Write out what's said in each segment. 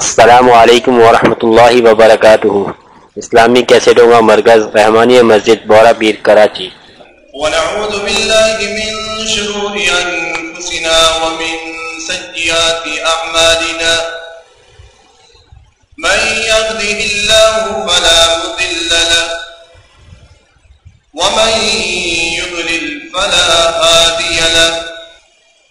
السلام علیکم ورحمۃ اللہ وبرکاتہ۔ اسلامی کیسٹوں کا مرکز رحمانی مسجد بورا پیر کراچی۔ ونعوذ باللہ من شرور انفسنا ومن سیئات اعمالنا۔ من يهده الله فلا مضل له، ومن يضلل فلا هادي له۔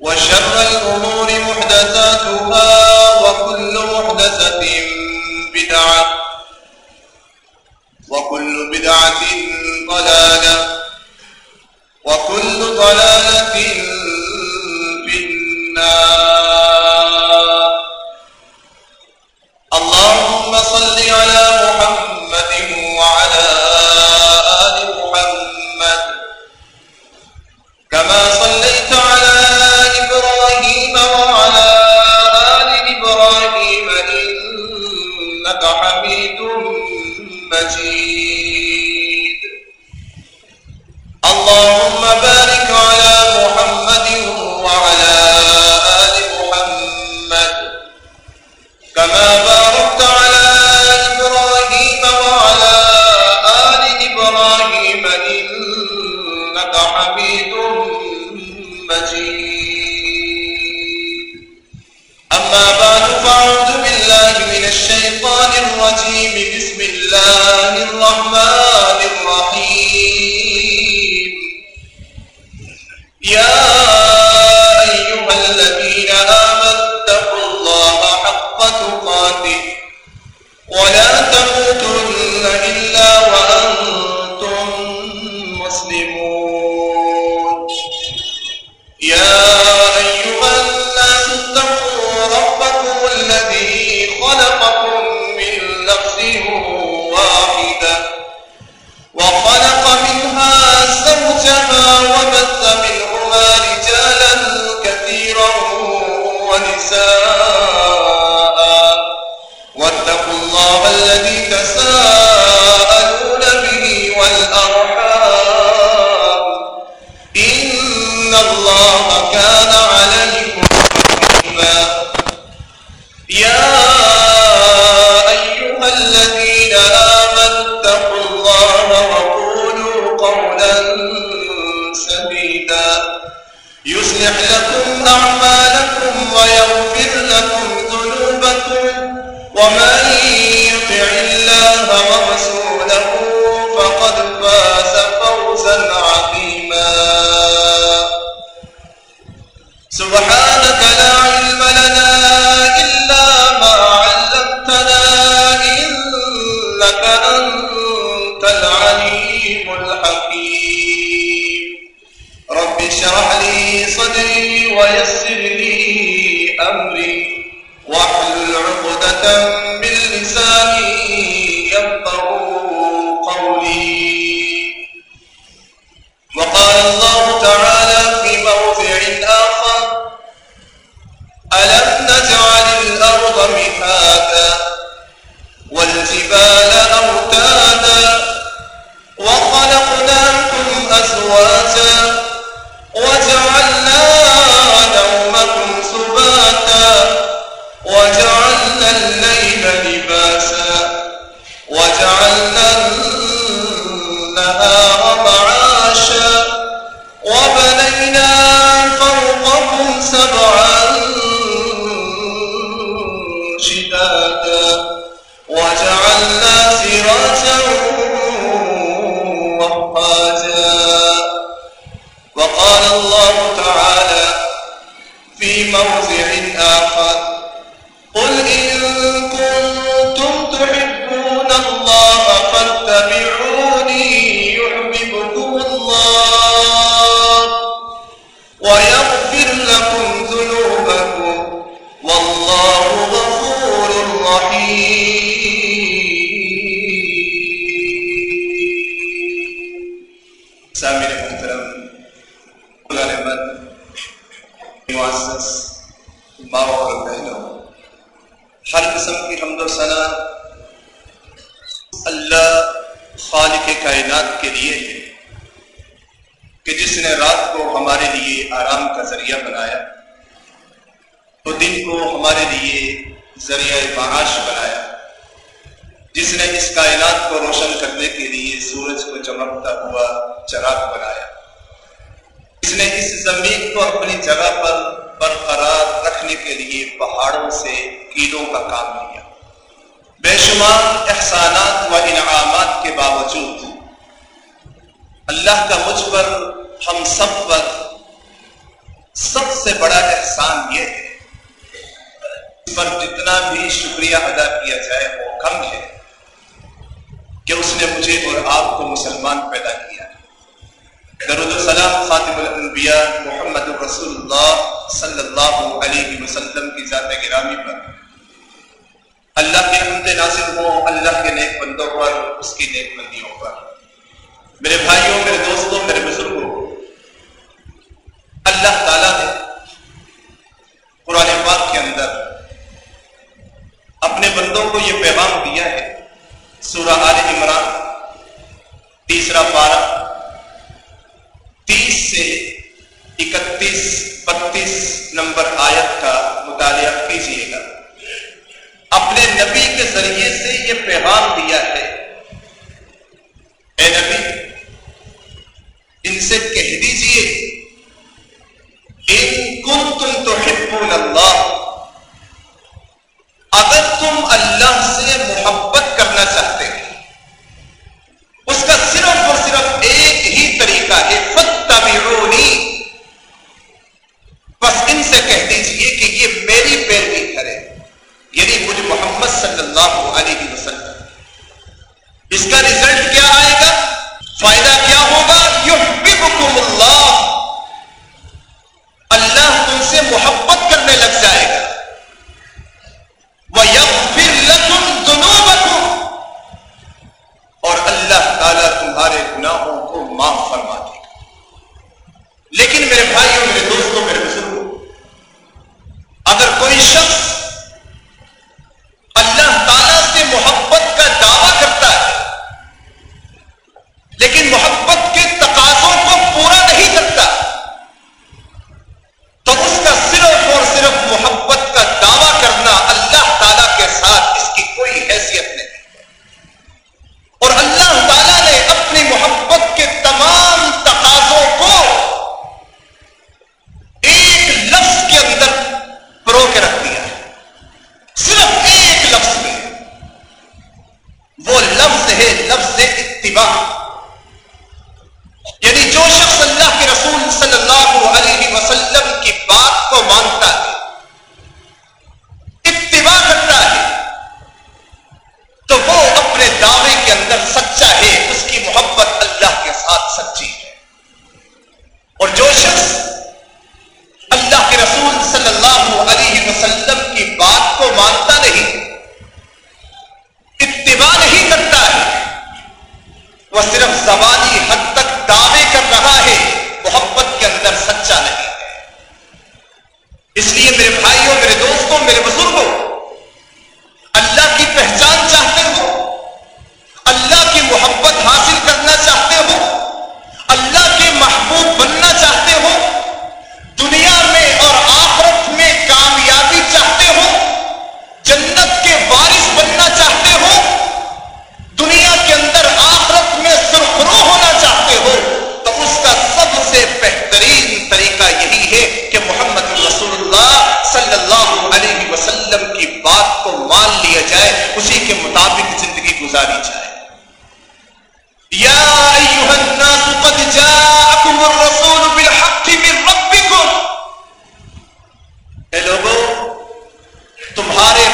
وشر الأمور محدثاتها وكل محدثة بدعة وكل بدعة ضلالة وكل ضلالة في النار. اللهم صل على محمد وعلى الذي رات کو روشن کرنے کے لیے سورج کو چمکتا ہوا چراغ بنایا۔ اس نے اس زمین کو اپنی جگہ پر برقرار رکھنے کے لیے پہاڑوں سے کیڑوں کا کام لیا۔ بے شمار احسانات و انعامات کے باوجود اللہ کا مجھ پر، ہم سب پر سب سے بڑا احسان یہ ہے پر جتنا بھی شکریہ ادا کیا جائے وہ کم ہے۔ کہ اس نے مجھے اور آپ کو مسلمان پیدا کیا۔ درود السلام خاتم الانبیاء محمد رسول اللہ صلی اللہ علیہ وسلم کی ذات گرامی پر۔ اللہ کے عمد ناصر ہوں اللہ کے نیک بندوں پر، اس کی نیک بندیوں پر۔ میرے بھائیوں، میرے دوستوں، میرے بزرگوں، اللہ تعالیٰ نے قرآن پاک کے اندر اپنے بندوں کو یہ پیغام دیا ہے سورہ آل عمران، تیسرا پارہ، تیس سے اکتیس، بتیس نمبر آیت کا مطالعہ کیجیے گا۔ اپنے نبی کے ذریعے سے یہ پیغام دیا ہے۔ اے نبی، ان سے کہہ دیجیے ان کن تم تو یعنی جو شخص تمہارے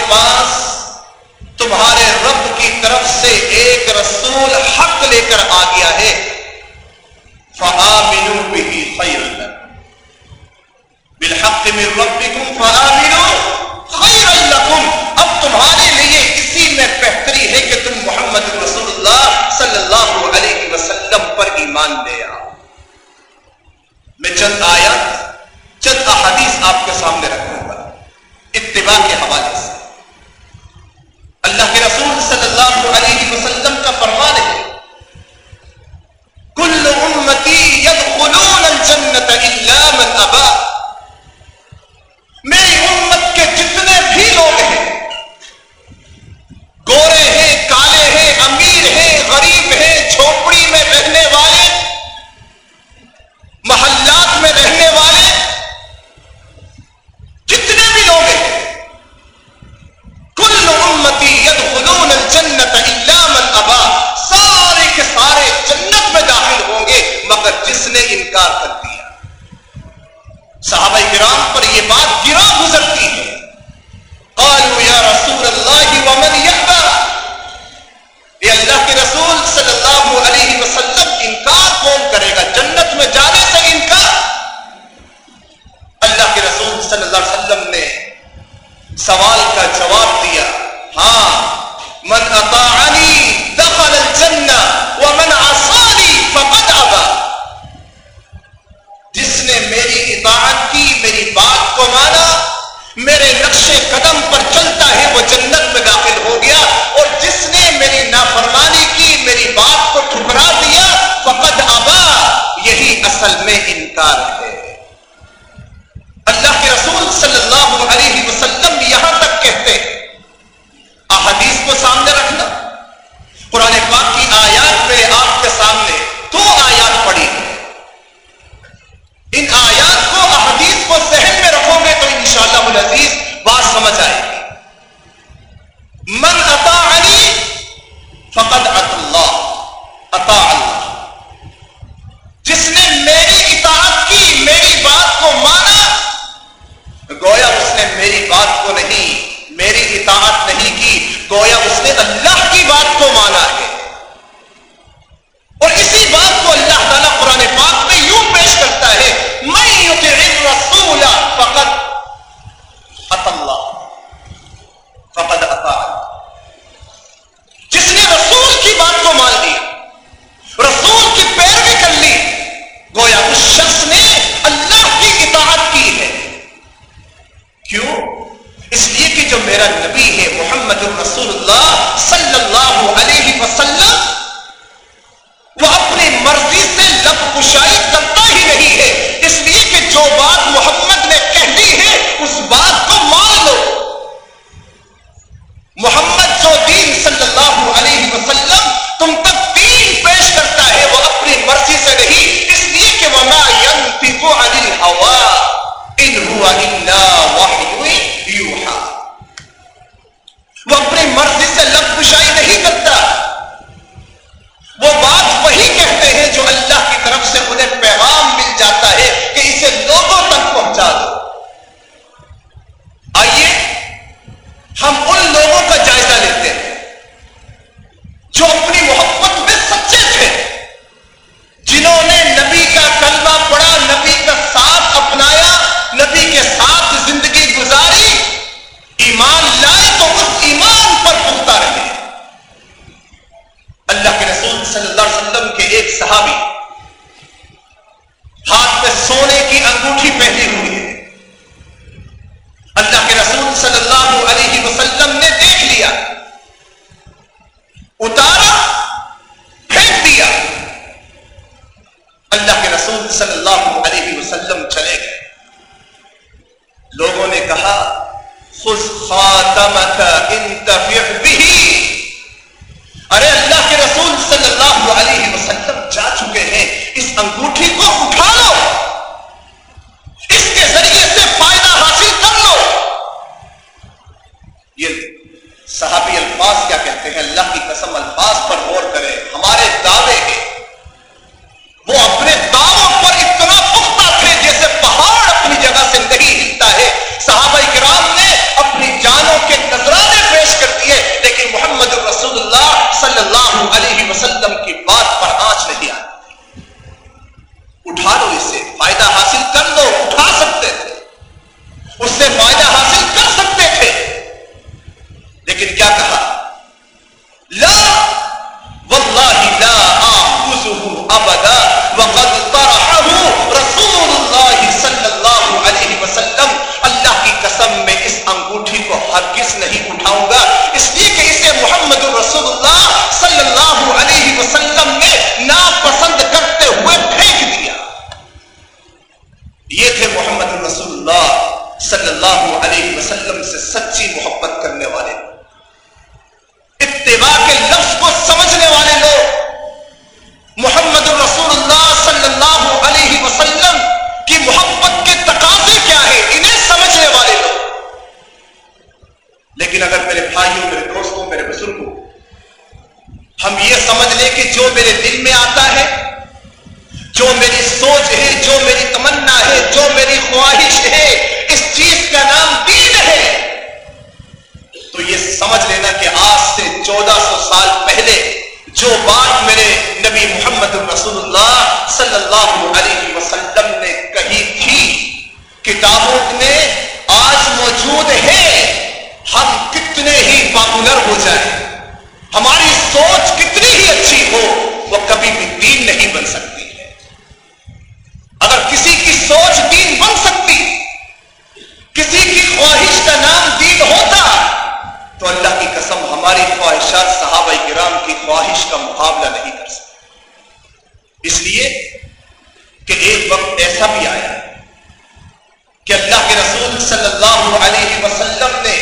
کے رسول صلی اللہ علیہ وسلم نے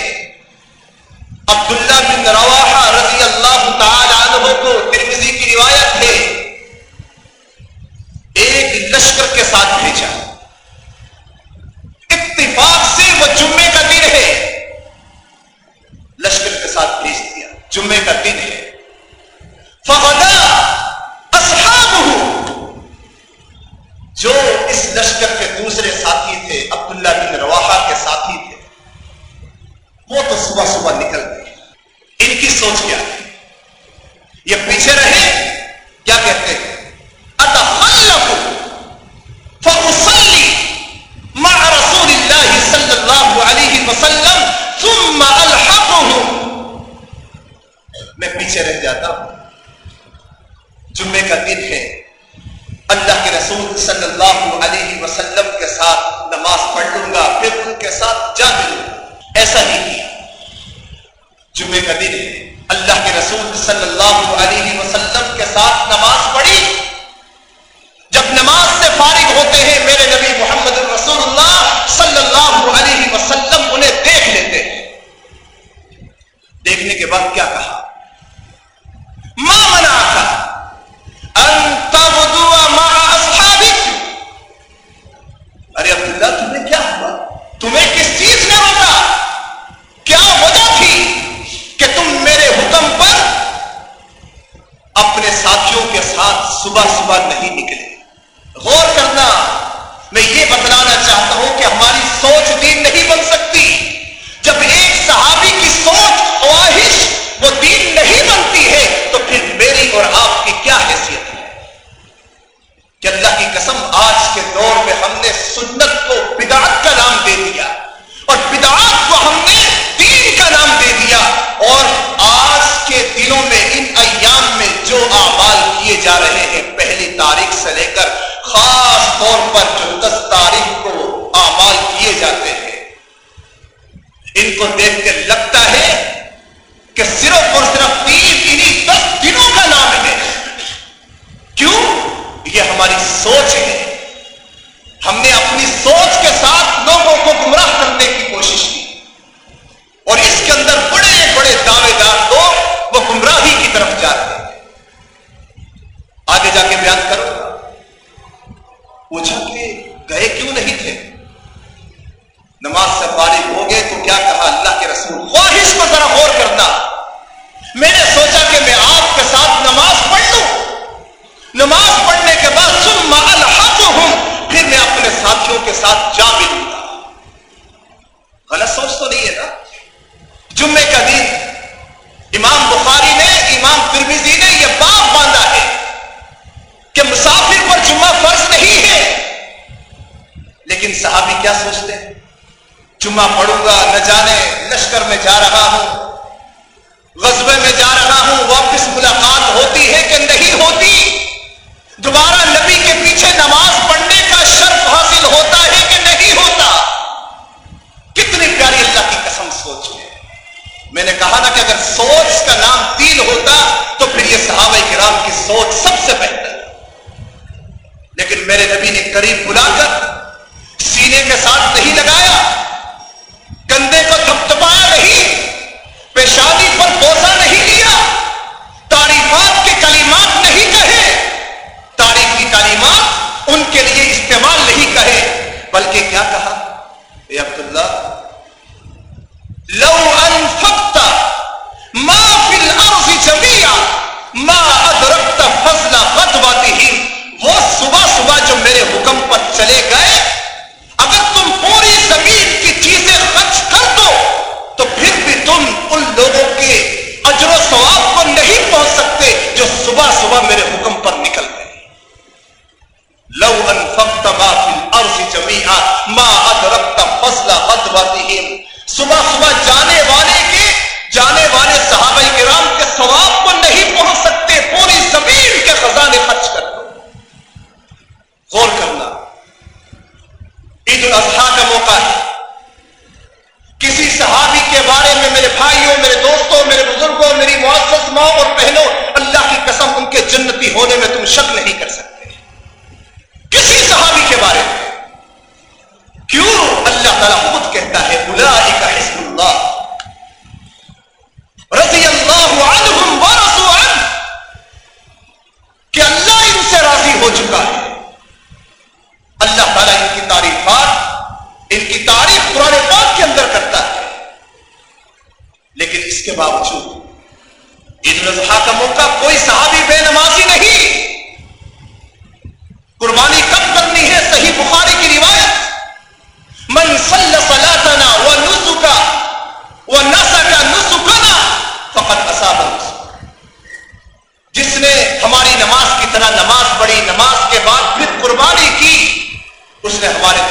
عبداللہ بن روا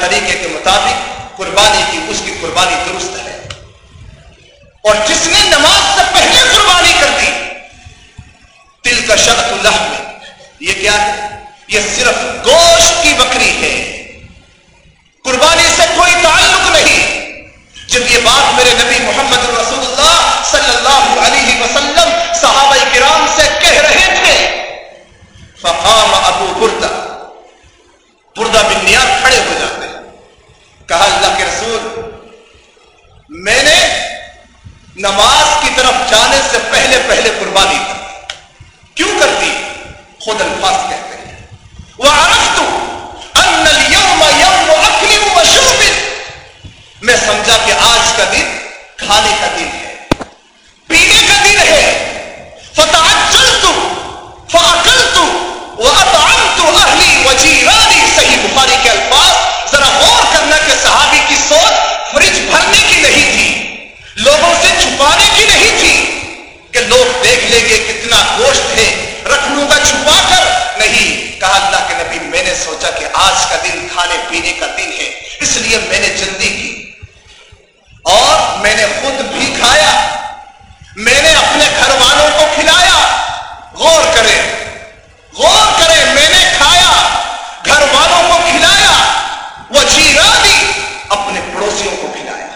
طریقے کے مطابق قربانی کی، اس کی قربانی درست ہے۔ اور جس نے نماز سے پہلے قربانی کر دی دل کا شرط اللہ میں یہ کیا ہے؟ یہ صرف گوشت کی بکری ہے۔ قربانی سے کوئی تعلق نہیں۔ جب یہ بات میرے نبی محمد رسول اللہ صلی اللہ علیہ وسلم صحابہ کرام سے کہہ رہے تھے، فقام ابو بردہ بردہ بن کھڑے ہو جاتے کہا اللہ کے رسول، میں نے نماز کی طرف جانے سے پہلے پہلے قربانی کر دی۔ کیوں کر دی خود الفاظ کہتے ہیں۔ وَعَرَفْتُ أَنَّ الْيَوْمَ يَوْمُ أَكْلٍ وَشُرْبٍ۔ میں سمجھا کہ آج کا دن کھانے کا دن ہے، پینے کا دن ہے۔ فتح چل فَتَعَجَّلْتُ فَأَكَلْتُ وَأَطْعَمْتُ لوگوں سے چھپانے کی نہیں تھی کہ لوگ دیکھ لیں گے کتنا گوشت ہے، رکھ لوں گا، چھپا کر۔ نہیں، کہا اللہ کے نبی، میں نے سوچا کہ آج کا دن کھانے پینے کا دن ہے، اس لیے میں نے جلدی کی۔ اور میں نے خود بھی کھایا۔ میں نے اپنے گھر والوں کو کھلایا۔ غور کریں۔ غور کریں میں نے کھایا گھر والوں کو کھلایا وہ جیرانی اپنے پڑوسیوں کو کھلایا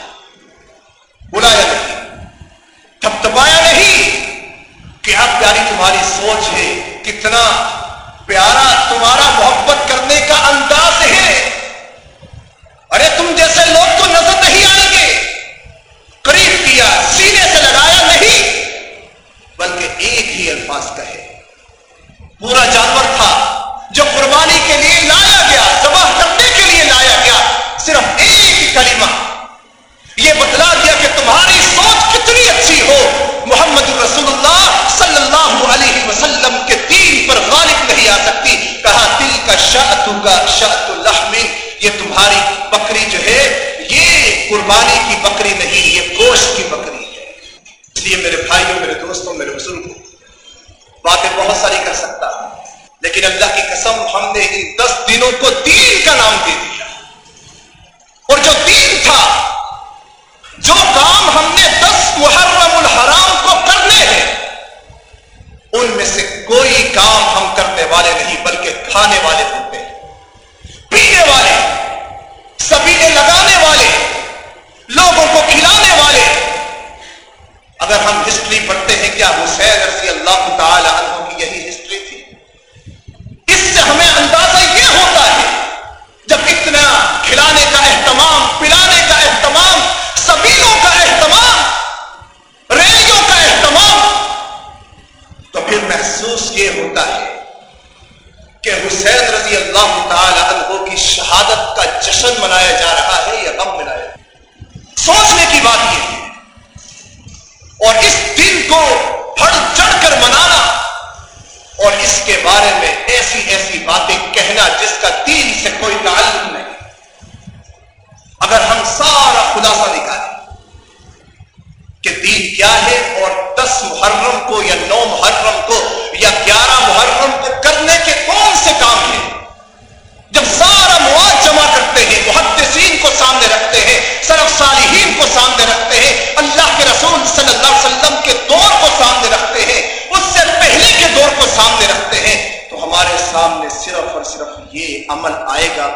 بلایا نہیں تھپ تھپایا نہیں کیا پیاری تمہاری سوچ ہے کتنا پیارا تمہارا محبت کرنے کا انداز ہے ارے تم جیسے لوگ تو نظر نہیں آئیں گے قریب کیا سینے سے لگایا نہیں بلکہ ایک ہی الفاظ کہے پورا جانور تھا جو قربانی کے لیے لایا گیا ذبح کرنے کے لیے لایا گیا۔ صرف ایک کلمہ۔ یہ بتلا دیا کہ تمہاری سوچ کتنی اچھی ہو۔ محمد رسول اللہ صلی اللہ علیہ وسلم کے دین پر غالب نہیں آ سکتی۔ کہا دل کا شاعت کا شاعت الحم یہ تمہاری بکری جو ہے، یہ قربانی کی بکری نہیں، یہ گوشت کی بکری ہے۔ اس لیے میرے بھائیوں، میرے دوستوں، میرے بزرگوں باتیں بہت ساری کر سکتا لیکن اللہ کی قسم ہم نے ان دس دنوں کو دین کا نام دے دیا۔ اور جو دین تھا، جو کام ہم نے دس محرم الحرام کو کرنے ہیں، ان میں سے کوئی کام ہم کرنے والے نہیں، بلکہ کھانے والے ہوتے ہیں پینے والے سبیلے لگانے والے لوگوں کو کھلانے والے اگر ہم ہسٹری پڑھتے ہیں کیا حسین رضی اللہ تعالی عنہ کی یہی ہسٹری تھی؟ اس سے ہمیں اندازہ یہ ہوتا ہے، جب اتنا کھلانے کا اہتمام، پلانے کا اہتمام، سبیلوں کا اہتمام، ریلیوں کا اہتمام، تو پھر محسوس یہ ہوتا ہے کہ حسین رضی اللہ تعالی عنہ کی شہادت کا جشن منایا جا رہا ہے یا غم منایا سوچنے کی بات یہ ہے اور اس دن کو بڑھ چڑھ کر منانا اور اس کے بارے میں ایسی ایسی باتیں کہنا جس کا دین سے کوئی تعلق نہیں۔ اگر ہم سارا خلاصہ نکالیں کہ دین کیا ہے اور دس محرم کو یا نو محرم کو یا گیارہ محرم کو کرنے کے کون سے کام ہیں؟ جب سارا مواد جمع کرتے ہیں، محدثین کو سامنے رکھتے ہیں صرف صالحین کو سامنے رکھتے ہیں رسول صلی اللہ علیہ وسلم کے دور کو سامنے رکھتے ہیں، اس سے پہلے کے دور کو سامنے رکھتے ہیں۔ تو ہمارے سامنے صرف اور صرف یہ عمل آئے گا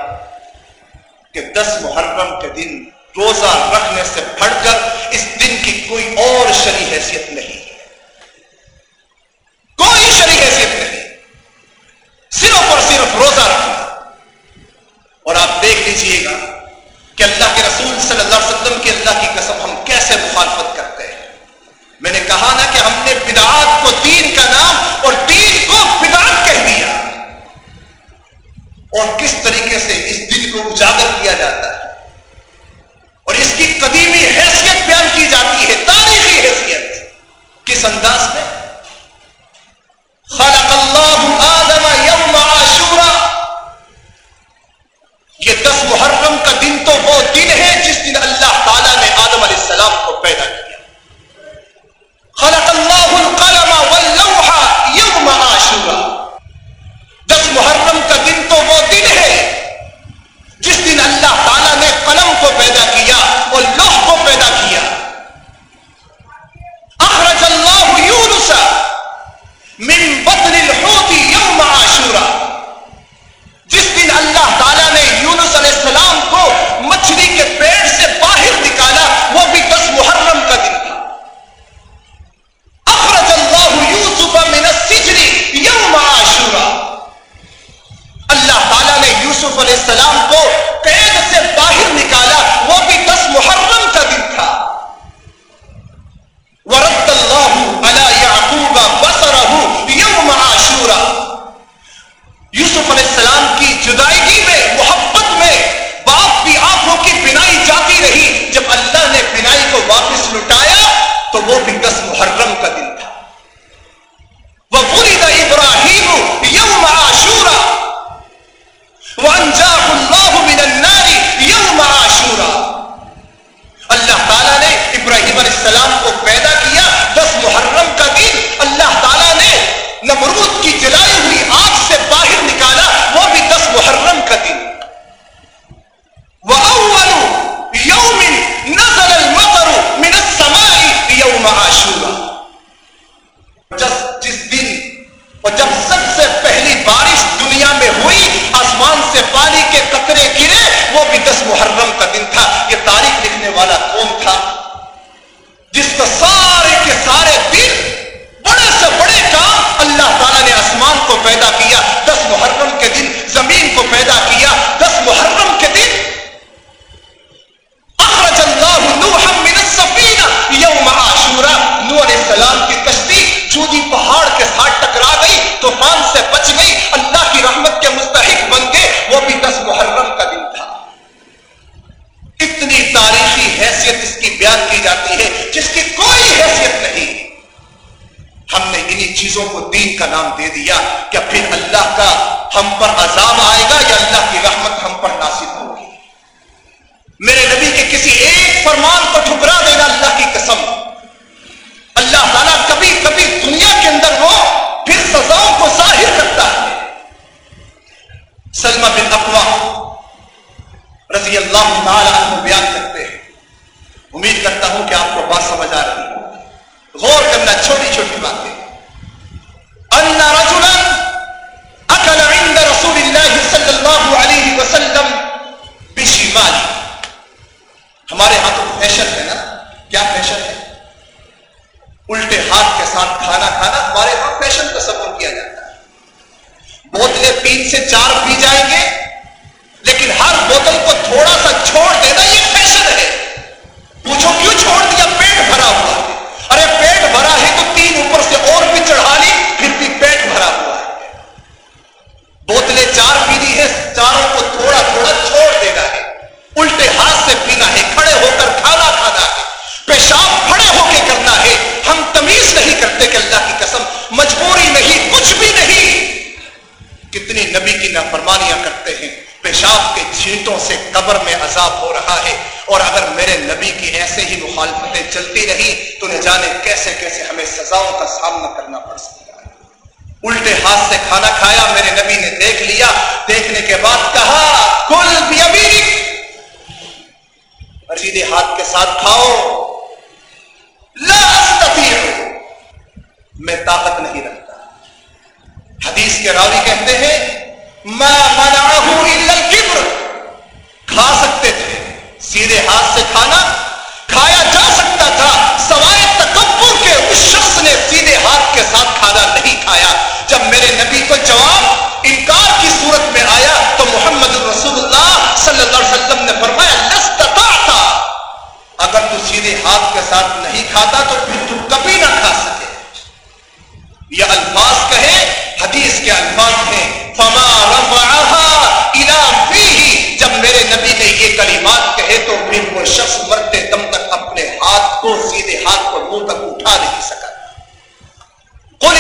کہ دس محرم کے دن روزہ رکھنے سے پھٹ کر اس دن کی کوئی اور شری حیثیت نہیں۔ دین کا نام دے دیا کہ پھر اللہ کا ہم پر عذاب آئے گا یا اللہ کی رحمت ہم پر ناصب ہوگی میرے نبی کے کسی ایک فرمان کو ٹھکرا دینا اللہ کی قسم۔ اللہ تعالیٰ کبھی کبھی دنیا کے اندر وہ پھر سزاؤں کو ظاہر کرتا ہے۔ سلمہ بن اقوا رضی اللہ تعالی عنہ بیان کرتے ہیں۔ امید کرتا ہوں کہ آپ کو بات سمجھ آ رہی ہے غور کرنا چھوٹی چھوٹی باتیں۔ ان رجلا اکل عند رسول اللہ صلی اللہ علیہ وسلم بشمالی ہمارے ہاں تو فیشن ہے نا؟ کیا فیشن ہے؟ الٹے ہاتھ کے ساتھ کھانا کھانا ہمارے ہاں فیشن تصور کیا جاتا ہے۔ بوتلیں تین سے چار پی جائیں گے، لیکن ہر بوتل کو تھوڑا سا چھوڑ دینا یہ فیشن ہے۔ پوچھو کیوں چھوڑ دیا پیٹ بھرا ہوا ہے ارے پیٹ بھرا ہے تو تین اوپر سے اور بھی چڑھا لی پھر بھی پیٹ بھرا ہوا ہے بوتلیں چار پی لی ہے چاروں کو تھوڑا تھوڑا چھوڑ دینا ہے الٹے ہاتھ سے پینا ہے کھڑے ہو کر کھانا کھانا ہے پیشاب کھڑے ہو کے کرنا ہے ہم تمیز نہیں کرتے کہ اللہ کی قسم مجبوری نہیں کچھ بھی نہیں کتنی نبی کی نافرمانیاں کرتے ہیں پیشاب کے چھینٹوں سے قبر میں عذاب ہو رہا ہے اور اگر میرے نبی کی ایسے ہی مخالفتیں چلتی رہی تو نہ جانے کیسے کیسے ہمیں سزاؤں کا سامنا کرنا پڑ سکتا ہے۔ الٹے ہاتھ سے کھانا کھایا، میرے نبی نے دیکھ لیا۔ دیکھنے کے بعد کہا، کل سیدھے ہاتھ کے ساتھ کھاؤ۔ لا میں طاقت نہیں رکھتا۔ حدیث کے راوی کہتے ہیں، ما کھا سکتے تھے۔ سیدھے ہاتھ سے کھانا کھایا جا سکتا تھا۔ سوائے تکبر کے اس شخص نے سیدھے ہاتھ کے ساتھ کھانا نہیں کھایا۔ جب میرے نبی کو جواب انکار کی صورت میں آیا تو محمد رسول اللہ صلی اللہ علیہ وسلم نے فرمایا تھا اگر تو سیدھے ہاتھ کے ساتھ نہیں کھاتا تو پھر تو کبھی نہ کھا سکے۔ یہ الفاظ کہے حدیث کے الفاظ ہیں فما نہیں سکا۔ کل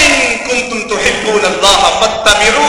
تم تو تحبون اللہ فتبعون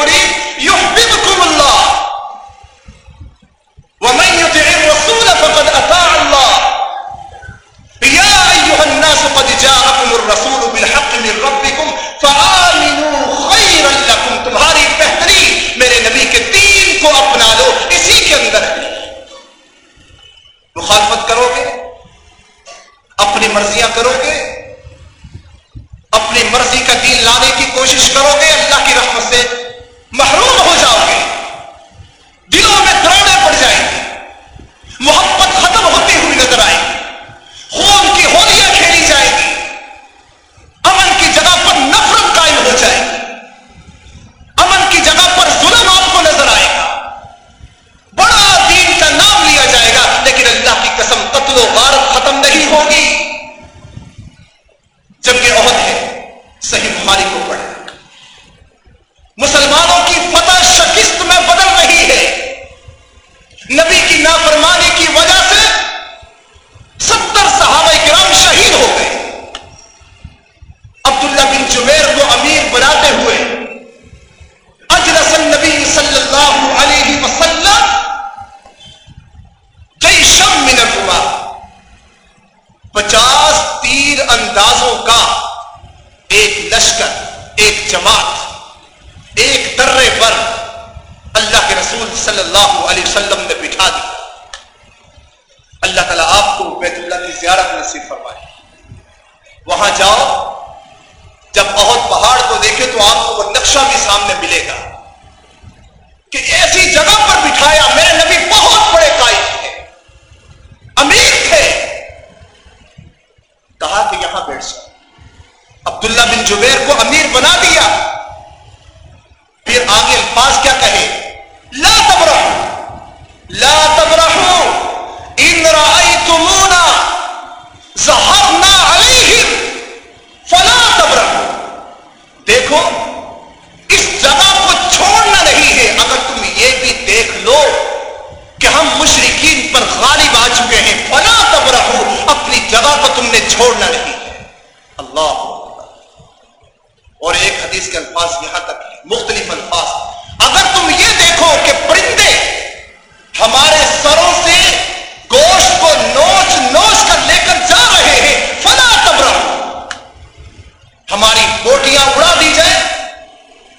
بوٹیاں اڑا دی جائیں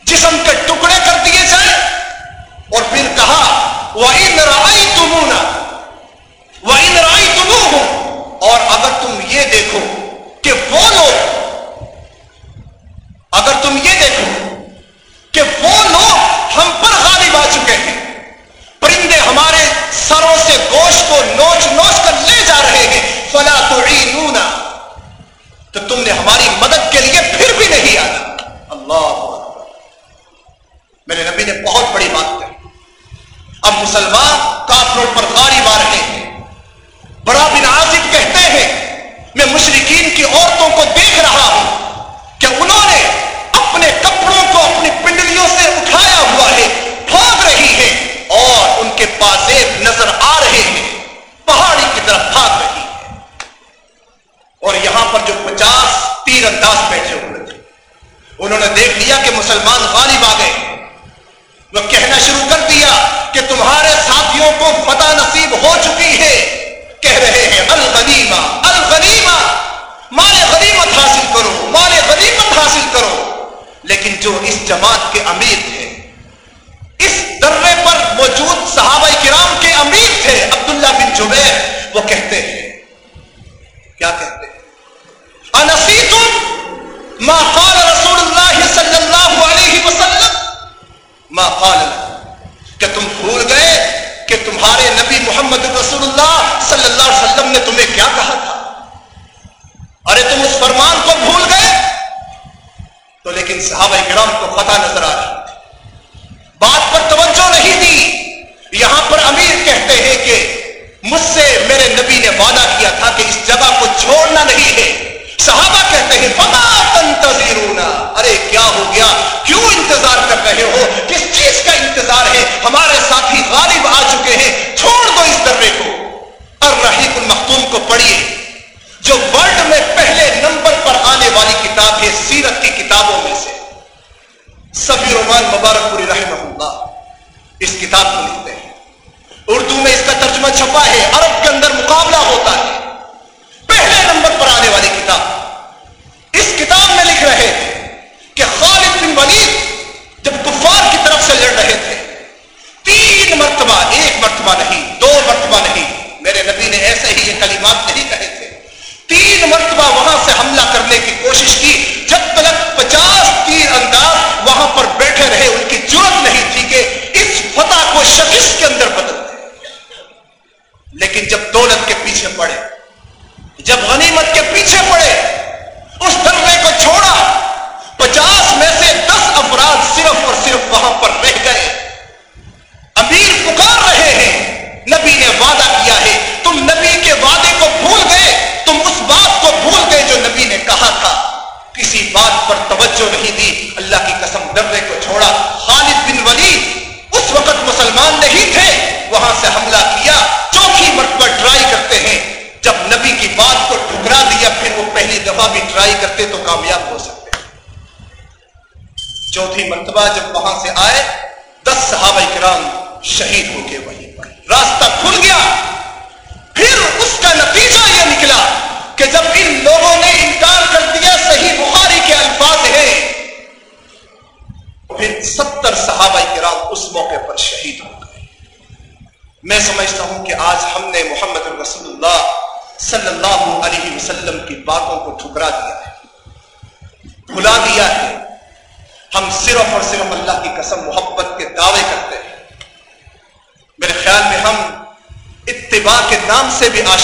جسم کے ٹکڑے وہ کہتا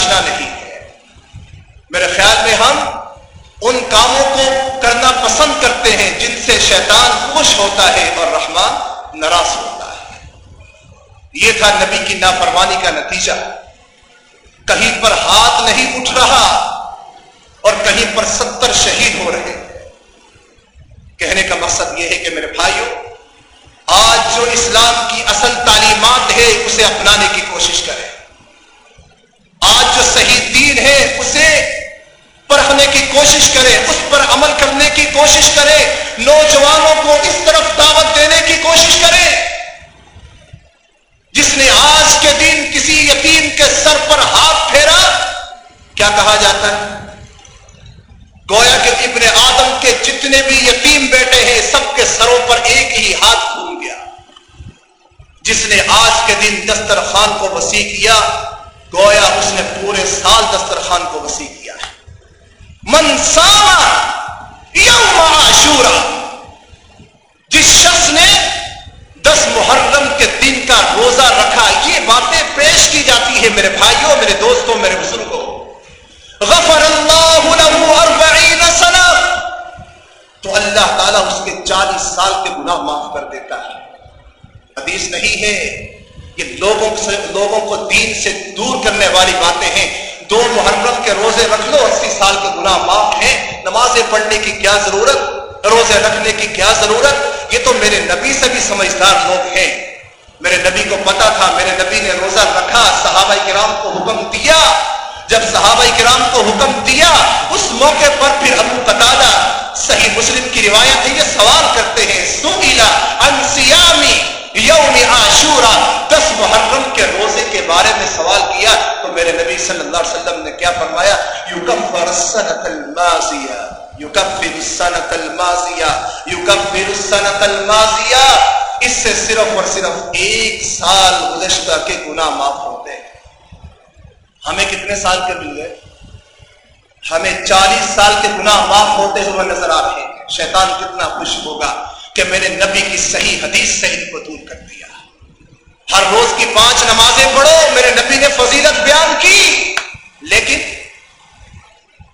آشنا نہیں۔ ہے میرے خیال میں ہم ان کاموں کو کرنا پسند کرتے ہیں جن سے شیطان خوش ہوتا ہے اور رحمان ناراض ہوتا ہے۔ یہ تھا نبی کی نافرمانی کا نتیجہ۔ کہیں پر ہاتھ نہیں اٹھ رہا اور کہیں پر ستر شہید ہو رہے۔ کہنے کا مقصد یہ ہے کہ میرے بھائیوں، آج جو اسلام کی اصل تعلیمات ہے اسے اپنانے کی کوشش کریں۔ صحیح دین ہے، اسے پرکھنے کی کوشش کریں اس پر عمل کرنے کی کوشش کریں نوجوانوں کو اس طرف دعوت دینے کی کوشش کریں جس نے آج کے دن کسی یتیم کے سر پر ہاتھ پھیرا، کیا کہا جاتا ہے؟ گویا کہ ابن آدم کے جتنے بھی یتیم بیٹے ہیں، سب کے سروں پر ایک ہی ہاتھ پھول گیا۔ جس نے آج کے دن دسترخوان کو وسیع کیا گویا اس نے پورے سال دسترخوان کو وسیع کیا منساما یوم عاشورہ۔ جس شخص نے دس محرم کے دن کا روزہ رکھا، یہ باتیں پیش کی جاتی ہے میرے بھائیوں، میرے دوستوں، میرے بزرگوں۔ غفر اللہ له اربعین سنہ۔ تو اللہ تعالیٰ اس کے چالیس سال کے گناہ معاف کر دیتا ہے۔ حدیث نہیں ہے یہ لوگوں سے لوگوں کو دین سے دور کرنے والی باتیں ہیں۔ دو محرم کے روزے رکھ لو، اسی سال کے گناہ معاف ہیں۔ نمازیں پڑھنے کی کیا ضرورت؟ روزے رکھنے کی کیا ضرورت؟ یہ تو میرے نبی سے بھی سمجھدار لوگ ہیں۔ میرے نبی کو پتا تھا، میرے نبی نے روزہ رکھا، صحابہ کرام کو حکم دیا۔ جب صحابہ کرام کو حکم دیا، اس موقع پر پھر ابو قطع صحیح مسلم کی روایت ہے، یہ سوال کرتے ہیں سویلا انسیامی یوم عاشورہ، دس محرم کے روزے کے بارے میں سوال کیا تو میرے نبی صلی اللہ علیہ وسلم نے کیا فرمایا؟ یکفر السنة الماضیہ، یکفر السنة الماضیہ، یکفر السنة الماضیہ۔ اس سے صرف اور صرف ایک سال گزشتہ کے گناہ معاف ہوتے ہیں۔ ہمیں کتنے سال کے مل گئے؟ ہمیں چالیس سال کے گناہ معاف ہوتے ہوئے نظر آ رہے ہیں۔ شیطان کتنا خوش ہوگا۔ کہ میں نے نبی کی صحیح حدیث سے ان کو دور کر دیا۔ ہر روز کی پانچ نمازیں پڑھو میرے نبی نے فضیلت بیان کی۔ لیکن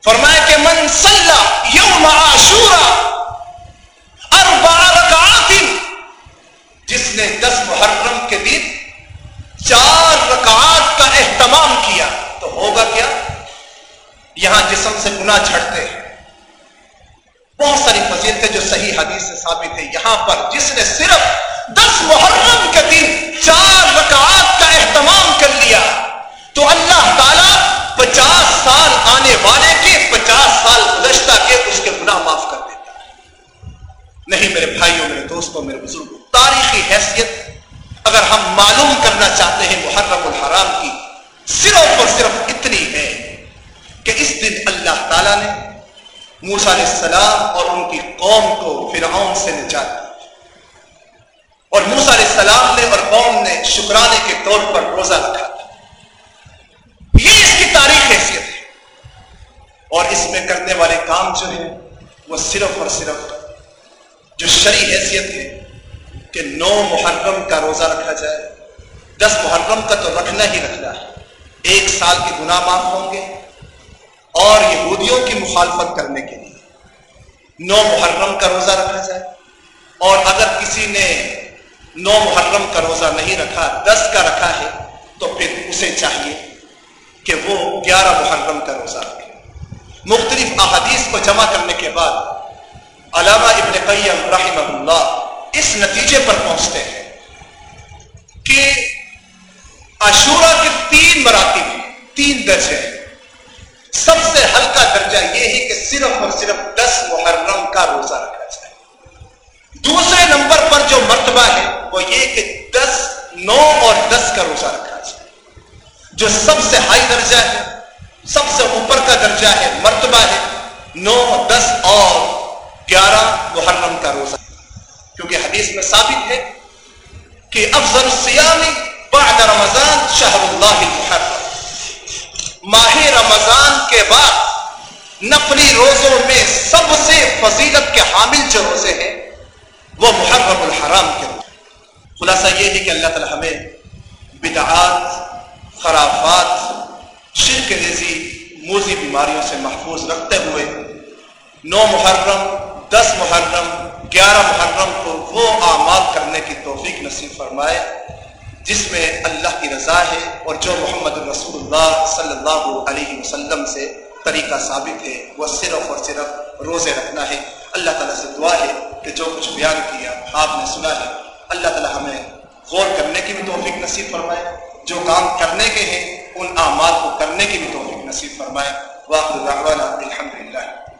فرمایا کہ من صلی یوم عاشورا اربع رکعات، جس نے دس محرم کے دن چار رکعات کا اہتمام کیا، تو ہوگا کیا؟ یہاں جسم سے گناہ جھڑتے ہیں۔ ساری فضیلتیں جو صحیح حدیث سے ثابت ہے یہاں پر جس نے صرف دس محرم کے دن چار رکعات کا اہتمام کر لیا، تو اللہ تعالی پچاس سال آنے والے کے پچاس سال گزشتہ کے اس کے گناہ معاف کر دیتا ہے۔ نہیں میرے بھائیوں، میرے دوستوں، میرے بزرگوں، تاریخی حیثیت، اگر ہم معلوم کرنا چاہتے ہیں محرم الحرام کی صرف اور صرف اتنی ہے کہ اس دن اللہ تعالی نے موسا علیہ السلام اور ان کی قوم کو فرعون سے نجات دی۔ اور موسا علیہ السلام نے اور قوم نے شکرانے کے طور پر روزہ رکھا۔ تھا یہ اس کی تاریخ حیثیت ہے۔ اور اس میں کرنے والے کام جو ہیں، وہ صرف اور صرف جو شرع حیثیت ہے کہ نو محرم کا روزہ رکھا جائے۔ دس محرم کا تو رکھنا ہی رکھنا ہے۔ ایک سال کے گناہ معاف ہوں گے۔ اور یہودیوں کی مخالفت کرنے کے لیے۔ نو محرم کا روزہ رکھا جائے۔ اور اگر کسی نے نو محرم کا روزہ نہیں رکھا، دس کا رکھا ہے، تو پھر اسے چاہیے کہ وہ گیارہ محرم کا روزہ رکھے۔ مختلف احادیث کو جمع کرنے کے بعد علامہ ابن قیم رحمہ اللہ اس نتیجے پر پہنچتے ہیں کہ عاشورہ کے تین مراتب تین درجے ہیں۔ درجہ یہ ہے کہ صرف اور صرف دس محرم کا روزہ رکھا جائے۔ دوسرے نمبر پر جو مرتبہ ہے وہ یہ کہ دس، نو اور دس کا روزہ رکھا جائے۔ جو سب سے ہائی درجہ ہے، سب سے اوپر کا درجہ ہے، مرتبہ ہے، نو، دس اور گیارہ محرم کا روزہ۔ کیونکہ حدیث میں ثابت ہے کہ افضل السیامی بعد رمضان شہر اللہ المحرم۔ ماہ رمضان کے بعد نفلی روزوں میں سب سے فضیلت کے حامل جو روزے ہیں، وہ محرم الحرام کے روزے خلاصہ یہ ہے کہ اللہ تعالی ہمیں بدعات، خرافات، شرک ریزی، موزی بیماریوں سے محفوظ رکھتے ہوئے نو محرم، دس محرم، گیارہ محرم کو وہ اعمال کرنے کی توفیق نصیب فرمائے، جس میں اللہ کی رضا ہے اور جو محمد رسول اللہ صلی اللہ علیہ وسلم سے طریقہ ثابت ہے، وہ صرف اور صرف روزے رکھنا ہے۔ اللہ تعالیٰ سے دعا ہے کہ جو کچھ بیان کیا آپ نے سنا ہے۔ اللہ تعالیٰ ہمیں غور کرنے کی بھی توفیق نصیب فرمائے۔ جو کام کرنے کے ہیں، ان اعمال کو کرنے کی بھی توفیق نصیب فرمائے۔ واقع الحمد للہ